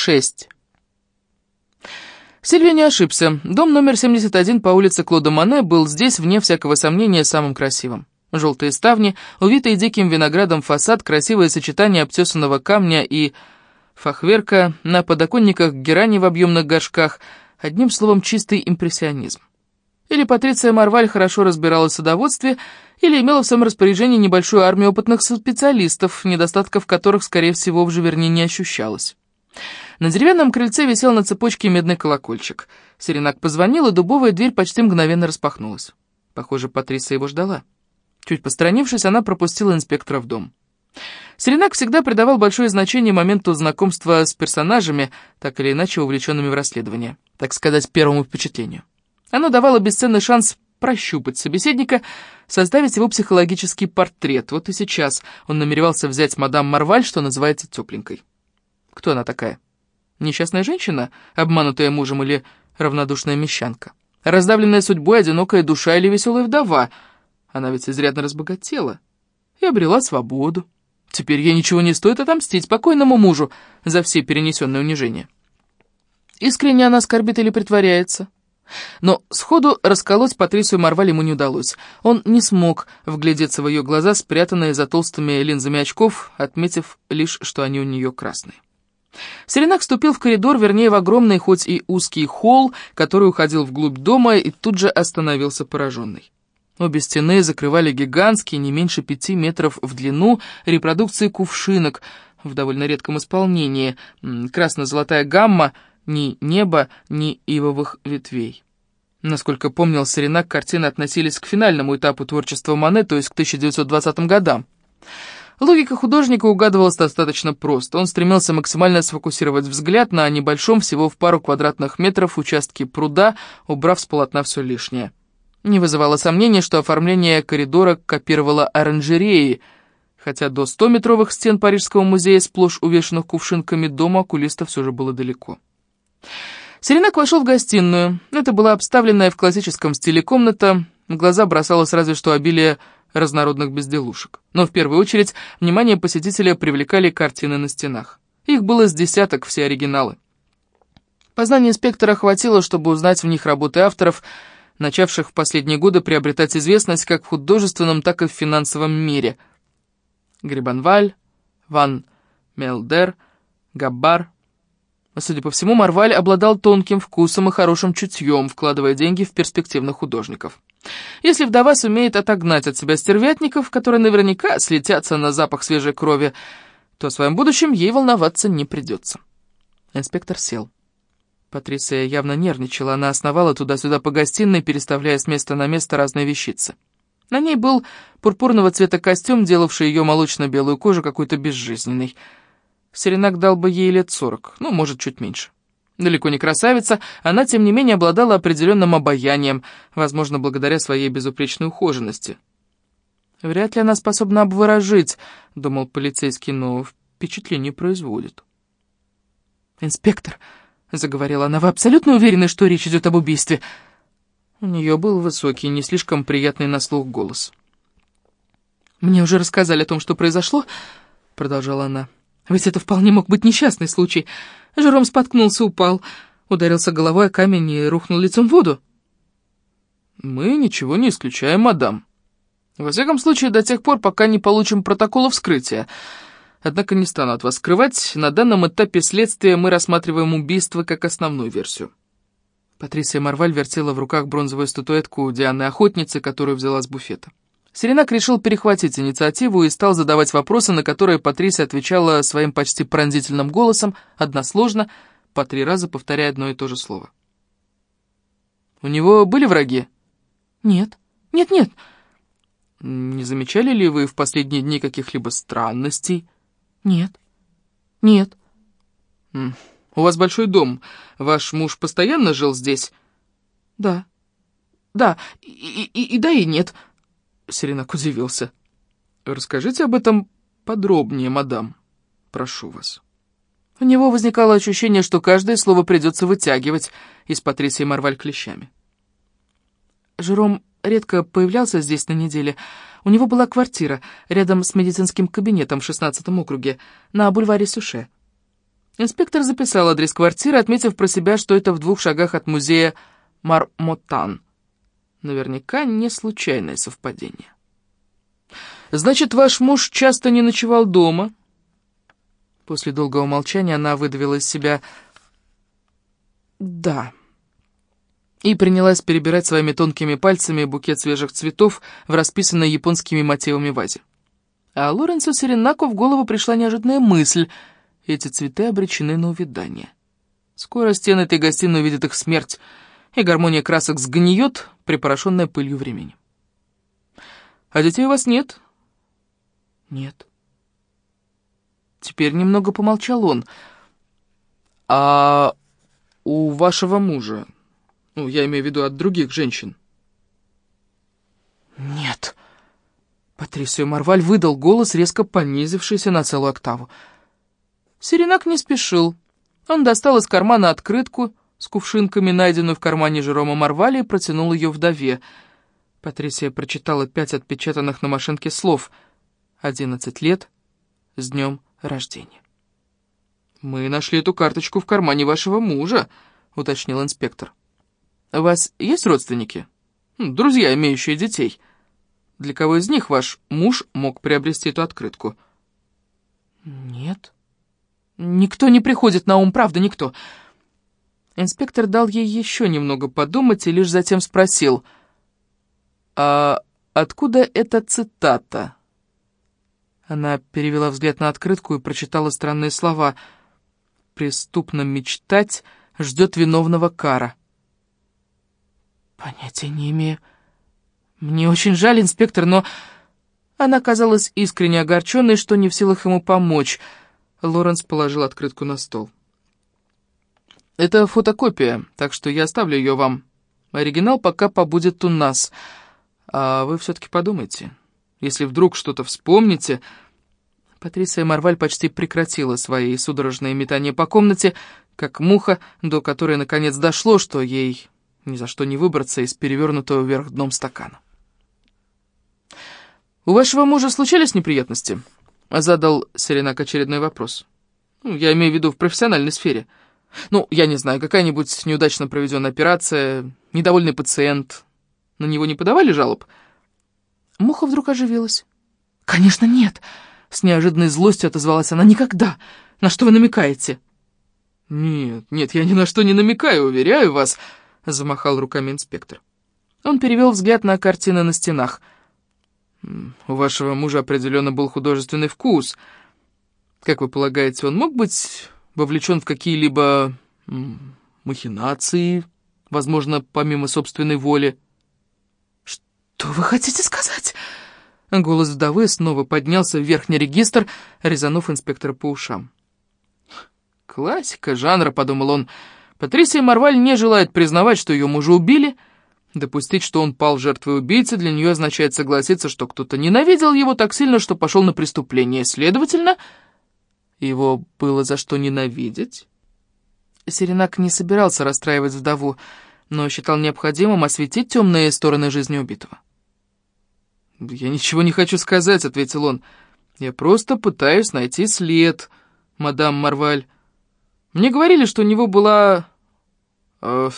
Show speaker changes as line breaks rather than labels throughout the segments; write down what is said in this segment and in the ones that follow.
6. Сильвия не ошибся. Дом номер 71 по улице Клода Мане был здесь, вне всякого сомнения, самым красивым. Желтые ставни, увитый диким виноградом фасад, красивое сочетание обтесанного камня и фахверка на подоконниках герани в объемных горшках, одним словом, чистый импрессионизм. Или Патриция Марваль хорошо разбиралась в садоводстве, или имела в своем распоряжении небольшую армию опытных специалистов, недостатков которых, скорее всего, в Живерне не ощущалось. На деревянном крыльце висел на цепочке медный колокольчик. Серенак позвонил, и дубовая дверь почти мгновенно распахнулась. Похоже, Патриция его ждала. Чуть посторонившись, она пропустила инспектора в дом. Серенак всегда придавал большое значение моменту знакомства с персонажами, так или иначе увлеченными в расследование, так сказать, первому впечатлению. Оно давало бесценный шанс прощупать собеседника, составить его психологический портрет. Вот и сейчас он намеревался взять мадам Марваль, что называется, тепленькой. Кто она такая? Несчастная женщина, обманутая мужем или равнодушная мещанка? Раздавленная судьбой, одинокая душа или веселая вдова? Она ведь изрядно разбогатела и обрела свободу. Теперь ей ничего не стоит отомстить покойному мужу за все перенесенные унижения. Искренне она скорбит или притворяется? Но сходу расколоть Патрисию Марваль ему не удалось. Он не смог вглядеться в ее глаза, спрятанные за толстыми линзами очков, отметив лишь, что они у нее красные. Серенак вступил в коридор, вернее, в огромный, хоть и узкий холл, который уходил вглубь дома, и тут же остановился пораженный. Обе стены закрывали гигантские, не меньше пяти метров в длину, репродукции кувшинок в довольно редком исполнении, красно-золотая гамма — ни неба, ни ивовых ветвей. Насколько помнил Серенак, картины относились к финальному этапу творчества Мане, то есть к 1920 годам. Логика художника угадывалась достаточно просто. Он стремился максимально сфокусировать взгляд на небольшом, всего в пару квадратных метров, участке пруда, убрав с полотна все лишнее. Не вызывало сомнений, что оформление коридора копировало оранжереи, хотя до 100-метровых стен Парижского музея, сплошь увешанных кувшинками, дома окулиста все же было далеко. Серенак вошел в гостиную. Это была обставленная в классическом стиле комната. В глаза бросалось разве что обилие разнородных безделушек. Но в первую очередь внимание посетителя привлекали картины на стенах. Их было с десяток, все оригиналы. Познания инспектора хватило, чтобы узнать в них работы авторов, начавших в последние годы приобретать известность как в художественном, так и в финансовом мире. Грибанваль, Ван Мелдер, Габбар, Судя по всему, Марваль обладал тонким вкусом и хорошим чутьем, вкладывая деньги в перспективных художников. Если вдова сумеет отогнать от себя стервятников, которые наверняка слетятся на запах свежей крови, то о своем будущем ей волноваться не придется. Инспектор сел. Патрисия явно нервничала, она основала туда-сюда по гостиной, переставляя с места на место разные вещицы. На ней был пурпурного цвета костюм, делавший ее молочно-белую кожу какой-то безжизненной. Серенак дал бы ей лет сорок, ну, может, чуть меньше. Далеко не красавица, она, тем не менее, обладала определенным обаянием, возможно, благодаря своей безупречной ухоженности. «Вряд ли она способна обворожить», — думал полицейский, но впечатление производит. «Инспектор», — заговорила она, — «вы абсолютно уверены, что речь идет об убийстве?» У нее был высокий, не слишком приятный на слух голос. «Мне уже рассказали о том, что произошло», — продолжала она. Ведь это вполне мог быть несчастный случай. Жером споткнулся, упал, ударился головой о камень и рухнул лицом в воду. «Мы ничего не исключаем, мадам. Во всяком случае, до тех пор, пока не получим протокола вскрытия. Однако не стану от вас скрывать, на данном этапе следствия мы рассматриваем убийство как основную версию». Патрисия Марваль вертела в руках бронзовую статуэтку Дианы Охотницы, которую взяла с буфета. Серенак решил перехватить инициативу и стал задавать вопросы, на которые Патрисия отвечала своим почти пронзительным голосом, односложно, по три раза повторяя одно и то же слово. «У него были враги?» «Нет. Нет-нет». «Не замечали ли вы в последние дни каких-либо странностей?» «Нет. Нет». «У вас большой дом. Ваш муж постоянно жил здесь?» «Да. Да. И, и, и да, и нет». Серенак удивился. «Расскажите об этом подробнее, мадам. Прошу вас». У него возникало ощущение, что каждое слово придется вытягивать из Патрисии Марваль клещами. Жером редко появлялся здесь на неделе. У него была квартира рядом с медицинским кабинетом в шестнадцатом округе, на бульваре Суше. Инспектор записал адрес квартиры, отметив про себя, что это в двух шагах от музея Мармотан. Наверняка не случайное совпадение. «Значит, ваш муж часто не ночевал дома?» После долгого молчания она выдавила из себя «да» и принялась перебирать своими тонкими пальцами букет свежих цветов в расписанной японскими мотивами вазе. А Лоренцо Серенако в голову пришла неожиданная мысль — эти цветы обречены на увядание. Скоро стены этой гостиной увидят их смерть, и гармония красок сгниет, припорошенная пылью времени. «А детей у вас нет?» «Нет». Теперь немного помолчал он. «А у вашего мужа, ну, я имею в виду от других женщин?» «Нет». Патрисио Марваль выдал голос, резко понизившийся на целую октаву. Серенак не спешил. Он достал из кармана открытку с кувшинками, найденную в кармане Жерома Марвали, протянул ее вдове. Патрисия прочитала пять отпечатанных на машинке слов. «Одиннадцать лет. С днем рождения». «Мы нашли эту карточку в кармане вашего мужа», — уточнил инспектор. «У вас есть родственники? Друзья, имеющие детей? Для кого из них ваш муж мог приобрести эту открытку?» «Нет», Никто не приходит на ум, правда, никто. Инспектор дал ей еще немного подумать и лишь затем спросил, «А откуда эта цитата?» Она перевела взгляд на открытку и прочитала странные слова. «Преступно мечтать ждет виновного кара». «Понятия не имею. Мне очень жаль, инспектор, но...» Она казалась искренне огорченной, что не в силах ему помочь — Лоренс положил открытку на стол. «Это фотокопия, так что я оставлю ее вам. Оригинал пока побудет у нас. А вы все-таки подумайте. Если вдруг что-то вспомните...» Патрисия Марваль почти прекратила свои судорожные метания по комнате, как муха, до которой наконец дошло, что ей ни за что не выбраться из перевернутого вверх дном стакана. «У вашего мужа случались неприятности?» Задал Серенак очередной вопрос. Ну, я имею в виду в профессиональной сфере. Ну, я не знаю, какая-нибудь неудачно проведенная операция, недовольный пациент. На него не подавали жалоб? Муха вдруг оживилась. «Конечно, нет!» С неожиданной злостью отозвалась она. «Никогда! На что вы намекаете?» «Нет, нет, я ни на что не намекаю, уверяю вас!» Замахал руками инспектор. Он перевел взгляд на картины на стенах — у вашего мужа определенно был художественный вкус. Как вы полагаете, он мог быть вовлечен в какие-либо махинации, возможно, помимо собственной воли? Что вы хотите сказать? Голос вдовы снова поднялся в верхний регистр, резанув инспектора по ушам. «Классика жанра», — подумал он. «Патрисия Марваль не желает признавать, что ее мужа убили», — Допустить, что он пал жертвой убийцы, для нее означает согласиться, что кто-то ненавидел его так сильно, что пошел на преступление. Следовательно, его было за что ненавидеть. Серенак не собирался расстраивать вдову, но считал необходимым осветить темные стороны жизни убитого. «Я ничего не хочу сказать», — ответил он. «Я просто пытаюсь найти след, мадам Марваль. Мне говорили, что у него была... Э,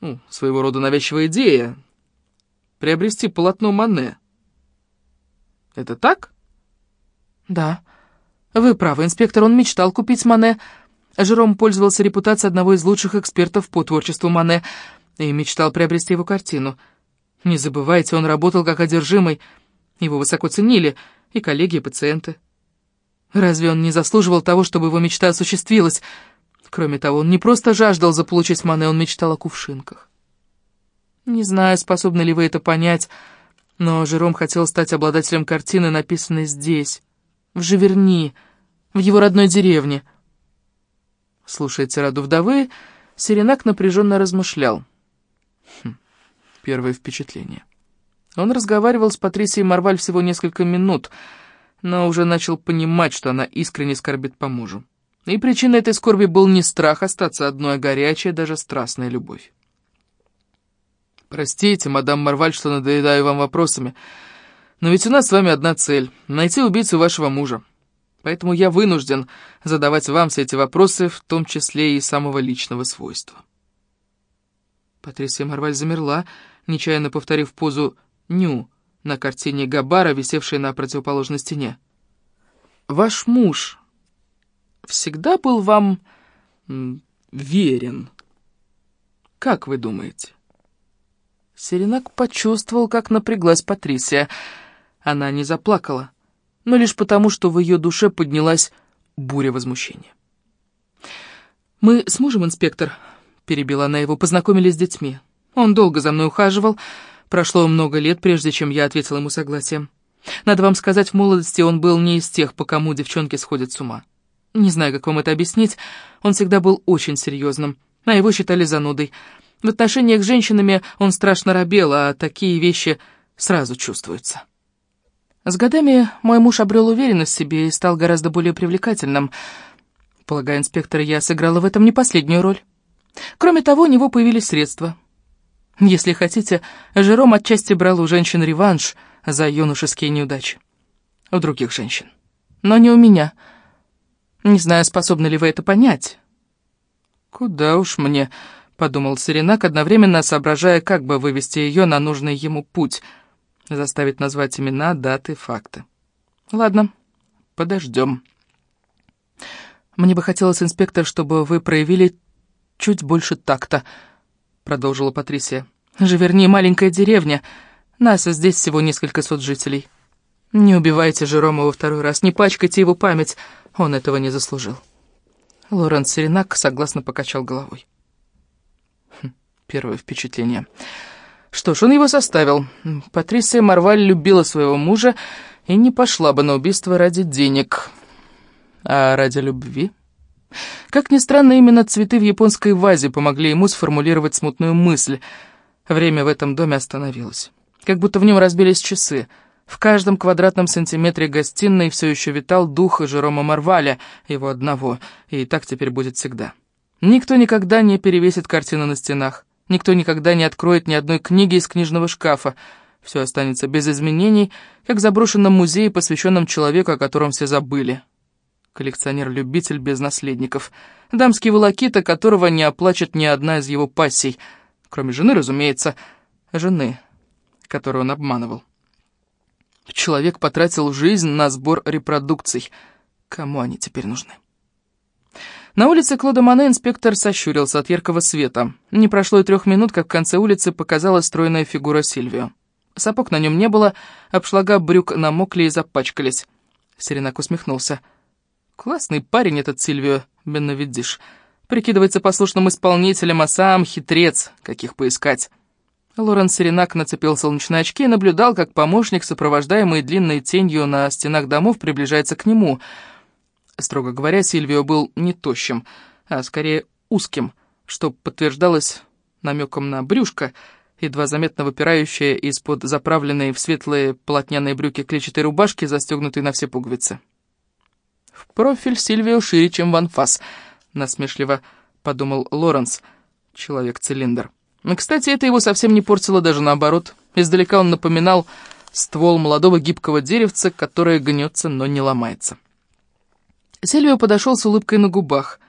ну, своего рода навязчивая идея — приобрести полотно Мане. Это так? Да. Вы правы, инспектор, он мечтал купить Мане. Жером пользовался репутацией одного из лучших экспертов по творчеству Мане и мечтал приобрести его картину. Не забывайте, он работал как одержимый. Его высоко ценили и коллеги, и пациенты. Разве он не заслуживал того, чтобы его мечта осуществилась — Кроме того, он не просто жаждал заполучить Мане, он мечтал о кувшинках. Не знаю, способны ли вы это понять, но Жером хотел стать обладателем картины, написанной здесь, в Живерни, в его родной деревне. Слушая тираду вдовы, Серенак напряженно размышлял. Хм, первое впечатление. Он разговаривал с Патрисией Марваль всего несколько минут, но уже начал понимать, что она искренне скорбит по мужу. И причиной этой скорби был не страх остаться одной, а горячая, даже страстная любовь. «Простите, мадам Марваль, что надоедаю вам вопросами, но ведь у нас с вами одна цель — найти убийцу вашего мужа. Поэтому я вынужден задавать вам все эти вопросы, в том числе и самого личного свойства. Патрисия Марваль замерла, нечаянно повторив позу «ню» на картине Габара, висевшей на противоположной стене. «Ваш муж всегда был вам верен. Как вы думаете?» Серенак почувствовал, как напряглась Патрисия. Она не заплакала, но лишь потому, что в ее душе поднялась буря возмущения. «Мы с мужем, инспектор», — перебила она его, — познакомились с детьми. Он долго за мной ухаживал, прошло много лет, прежде чем я ответила ему согласием. Надо вам сказать, в молодости он был не из тех, по кому девчонки сходят с ума. Не знаю, как вам это объяснить, он всегда был очень серьезным, а его считали занудой. В отношениях с женщинами он страшно робел, а такие вещи сразу чувствуются. С годами мой муж обрел уверенность в себе и стал гораздо более привлекательным. Полагаю, инспектор, я сыграла в этом не последнюю роль. Кроме того, у него появились средства. Если хотите, Жером отчасти брал у женщин реванш за юношеские неудачи. У других женщин. Но не у меня — не знаю, способны ли вы это понять». «Куда уж мне», — подумал Серенак, одновременно соображая, как бы вывести ее на нужный ему путь, заставить назвать имена, даты, факты. «Ладно, подождем». «Мне бы хотелось, инспектор, чтобы вы проявили чуть больше такта», — продолжила Патрисия. «Же вернее, маленькая деревня. Нас здесь всего несколько сот жителей. Не убивайте Жерома во второй раз, не пачкайте его память. Он этого не заслужил. Лоренс Серенак согласно покачал головой. Хм, первое впечатление. Что ж, он его составил. Патрисия Марваль любила своего мужа и не пошла бы на убийство ради денег. А ради любви? Как ни странно, именно цветы в японской вазе помогли ему сформулировать смутную мысль. Время в этом доме остановилось. Как будто в нем разбились часы — в каждом квадратном сантиметре гостиной все еще витал дух Жерома Марваля, его одного, и так теперь будет всегда. Никто никогда не перевесит картины на стенах, никто никогда не откроет ни одной книги из книжного шкафа. Все останется без изменений, как в заброшенном музее, посвященном человеку, о котором все забыли. Коллекционер-любитель без наследников. Дамский волокита, которого не оплачет ни одна из его пассий. Кроме жены, разумеется, жены, которую он обманывал. Человек потратил жизнь на сбор репродукций. Кому они теперь нужны? На улице Клода Мане инспектор сощурился от яркого света. Не прошло и трех минут, как в конце улицы показалась стройная фигура Сильвио. Сапог на нем не было, обшлага брюк намокли и запачкались. Серенак усмехнулся. «Классный парень этот Сильвио, Бенновидиш. Прикидывается послушным исполнителем, а сам хитрец, каких поискать». Лорен Серенак нацепил солнечные очки и наблюдал, как помощник, сопровождаемый длинной тенью на стенах домов, приближается к нему. Строго говоря, Сильвио был не тощим, а скорее узким, что подтверждалось намеком на брюшко, едва заметно выпирающее из-под заправленной в светлые полотняные брюки клетчатой рубашки, застегнутой на все пуговицы. «В профиль Сильвио шире, чем в анфас», — насмешливо подумал Лоренс, человек-цилиндр. Кстати, это его совсем не портило, даже наоборот. Издалека он напоминал ствол молодого гибкого деревца, которое гнется, но не ломается. Сильвио подошел с улыбкой на губах.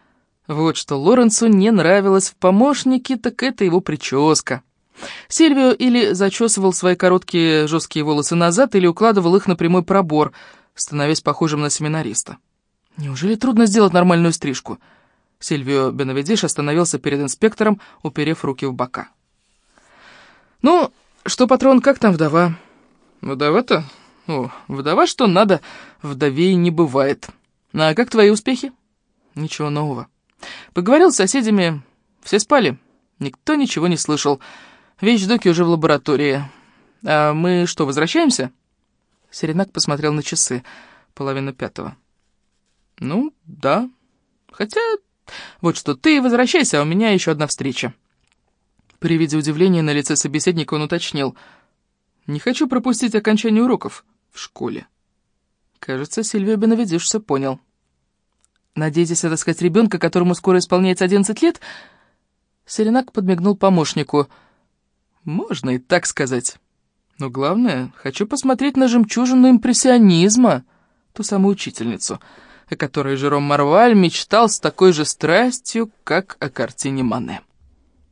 Вот что Лоренцу не нравилось в помощнике, так это его прическа. Сильвио или зачесывал свои короткие жесткие волосы назад, или укладывал их на прямой пробор, становясь похожим на семинариста. Неужели трудно сделать нормальную стрижку? — Сильвио Беновидиш остановился перед инспектором, уперев руки в бока. «Ну, что, патрон, как там вдова?» «Вдова-то? О, вдова что надо, вдовей не бывает. А как твои успехи?» «Ничего нового. Поговорил с соседями, все спали, никто ничего не слышал. Вещдоки уже в лаборатории. А мы что, возвращаемся?» Серенак посмотрел на часы, половина пятого. «Ну, да. Хотя вот что, ты возвращайся, а у меня еще одна встреча». При виде удивления на лице собеседника он уточнил. «Не хочу пропустить окончание уроков в школе». Кажется, Сильвия Беновидиш все понял. «Надеетесь отыскать ребенка, которому скоро исполняется одиннадцать лет?» Серенак подмигнул помощнику. «Можно и так сказать. Но главное, хочу посмотреть на жемчужину импрессионизма». ту самую учительницу, о которой Жером Марваль мечтал с такой же страстью, как о картине Мане.